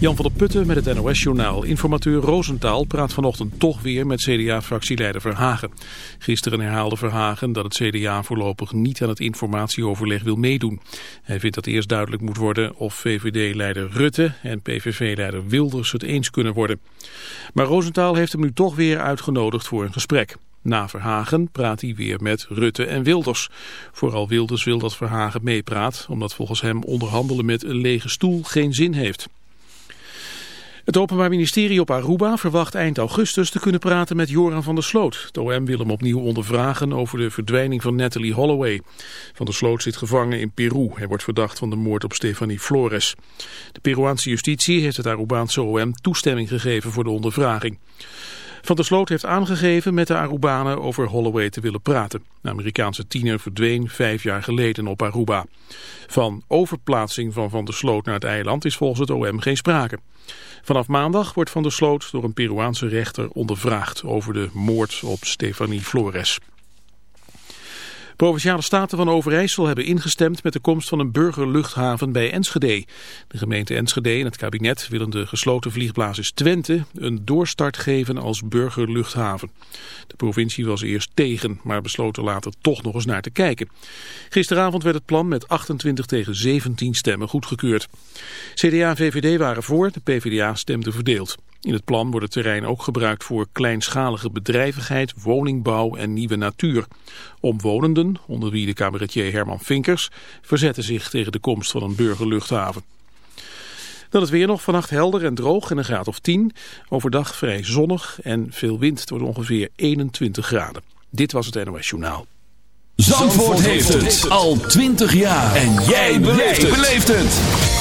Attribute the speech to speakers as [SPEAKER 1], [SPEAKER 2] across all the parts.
[SPEAKER 1] Jan van der Putten met het NOS-journaal. Informateur Roosentaal praat vanochtend toch weer met CDA-fractieleider Verhagen. Gisteren herhaalde Verhagen dat het CDA voorlopig niet aan het informatieoverleg wil meedoen. Hij vindt dat eerst duidelijk moet worden of VVD-leider Rutte en PVV-leider Wilders het eens kunnen worden. Maar Roosentaal heeft hem nu toch weer uitgenodigd voor een gesprek. Na Verhagen praat hij weer met Rutte en Wilders. Vooral Wilders wil dat Verhagen meepraat, omdat volgens hem onderhandelen met een lege stoel geen zin heeft. Het Openbaar Ministerie op Aruba verwacht eind augustus te kunnen praten met Joran van der Sloot. Het OM wil hem opnieuw ondervragen over de verdwijning van Natalie Holloway. Van der Sloot zit gevangen in Peru. Hij wordt verdacht van de moord op Stefanie Flores. De Peruaanse justitie heeft het Arubaanse OM toestemming gegeven voor de ondervraging. Van der Sloot heeft aangegeven met de Arubanen over Holloway te willen praten. De Amerikaanse tiener verdween vijf jaar geleden op Aruba. Van overplaatsing van Van der Sloot naar het eiland is volgens het OM geen sprake. Vanaf maandag wordt Van der Sloot door een Peruaanse rechter ondervraagd over de moord op Stefanie Flores. Provinciale staten van Overijssel hebben ingestemd met de komst van een burgerluchthaven bij Enschede. De gemeente Enschede en het kabinet willen de gesloten vliegbasis Twente een doorstart geven als burgerluchthaven. De provincie was eerst tegen, maar besloot er later toch nog eens naar te kijken. Gisteravond werd het plan met 28 tegen 17 stemmen goedgekeurd. CDA en VVD waren voor, de PvdA stemde verdeeld. In het plan wordt het terrein ook gebruikt voor kleinschalige bedrijvigheid, woningbouw en nieuwe natuur. Omwonenden, onder wie de cabaretier Herman Vinkers, verzetten zich tegen de komst van een burgerluchthaven. Dan het weer nog vannacht helder en droog en een graad of 10. Overdag vrij zonnig en veel wind. Het ongeveer 21 graden. Dit was het NOS Journaal.
[SPEAKER 2] Zandvoort, heeft het al 20 jaar. En jij beleeft het.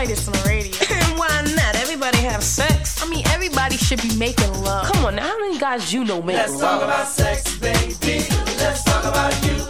[SPEAKER 3] Play this on the radio.
[SPEAKER 4] Why not? Everybody have sex.
[SPEAKER 3] I mean, everybody should be making love.
[SPEAKER 4] Come on, now, how many guys you know make
[SPEAKER 5] Let's
[SPEAKER 4] love?
[SPEAKER 5] talk about sex, baby. Let's talk about you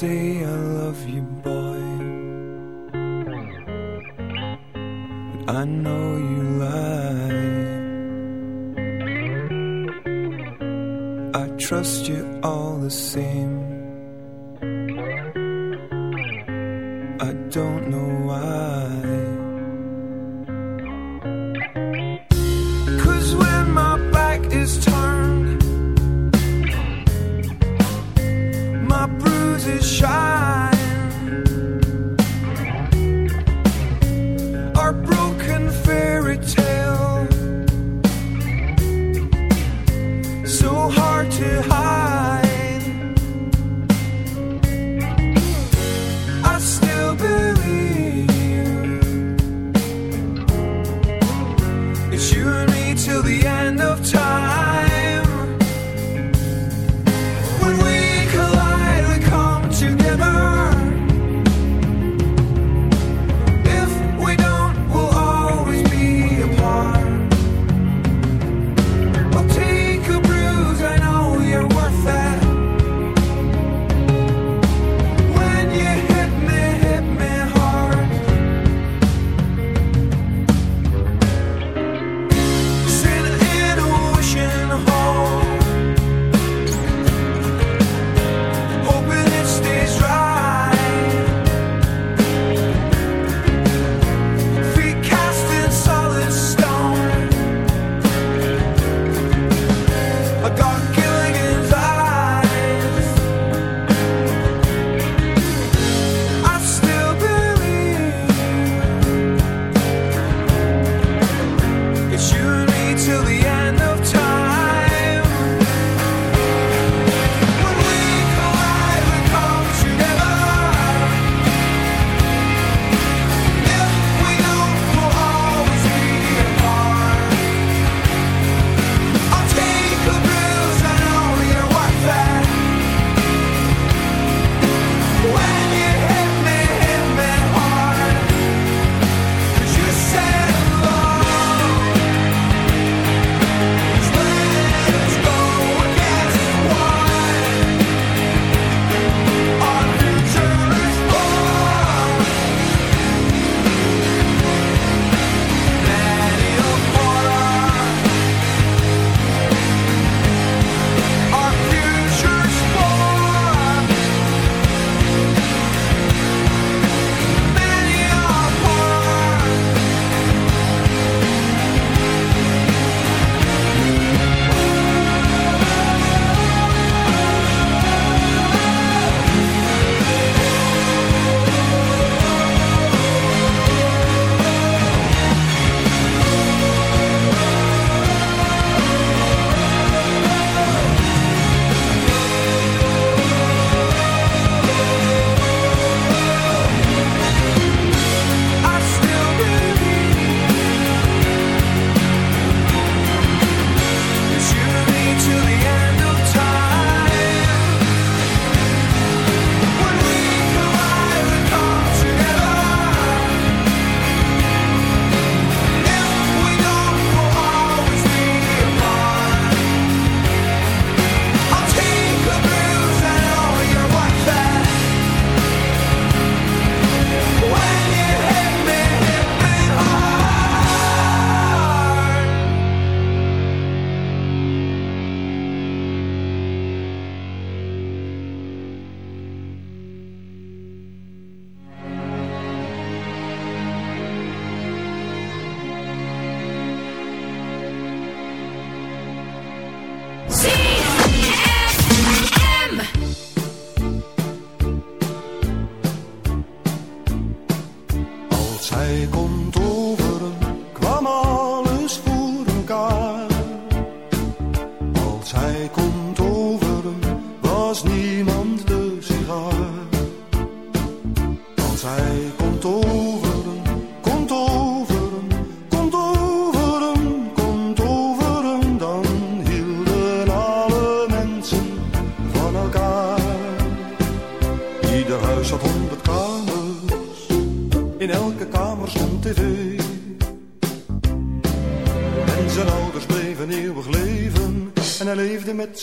[SPEAKER 6] say I love you, boy. But I know you lie. I trust you all the same.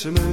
[SPEAKER 7] Some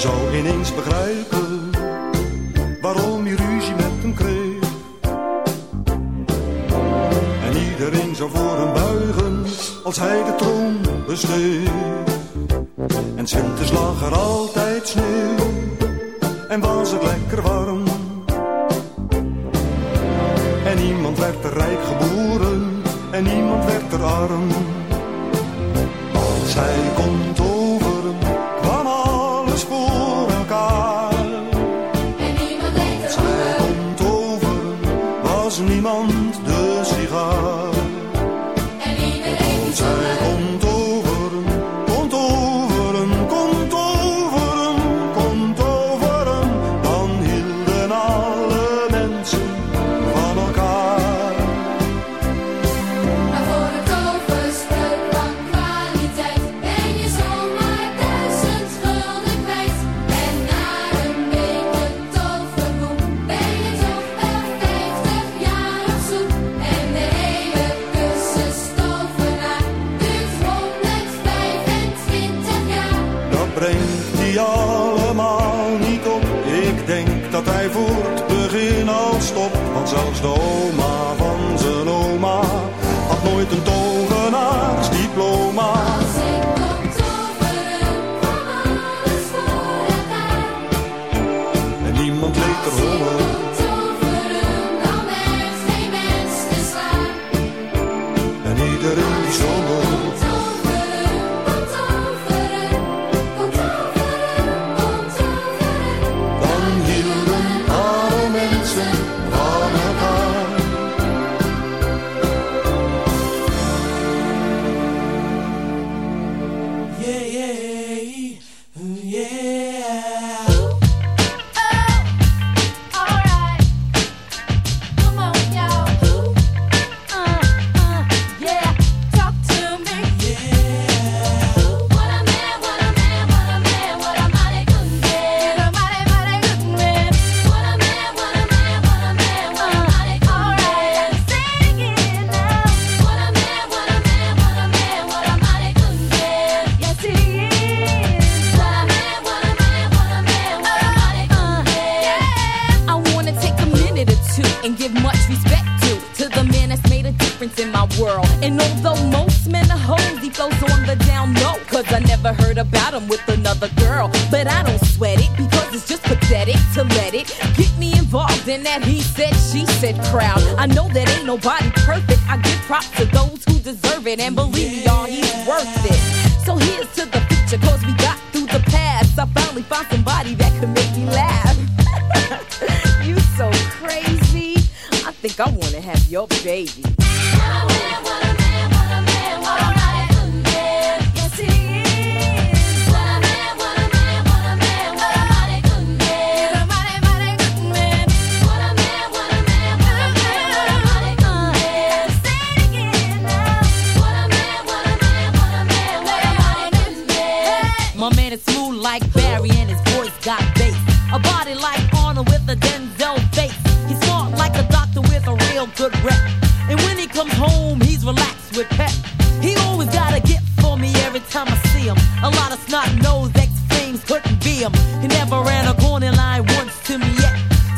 [SPEAKER 7] zou ineens begrijpen waarom je ruzie met hem kreeg. En iedereen zou voor hem buigen als hij de troon besteed En winters lag er altijd sneeuw en was het lekker warm. En niemand werd er rijk geboren en niemand werd er arm. Als hij kon
[SPEAKER 8] see him. A lot of snot nose ex couldn't be him. He never ran a corner line once to me yet.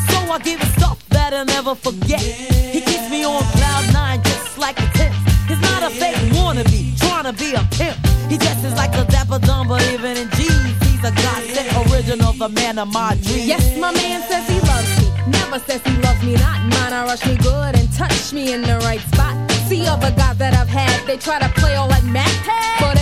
[SPEAKER 8] So I give him stuff that I'll never forget. Yeah. He keeps me on cloud nine just like a tip. He's not a fake wannabe, trying to be a pimp. He dresses like a dapper dumb, but even in jeans, he's a godsend original, the man of my dreams.
[SPEAKER 3] Yes, my man says he loves me. Never says he loves me not. Mine, I rush me good and touch me in the right spot. See all the guys that I've had, they try to play all like Matt But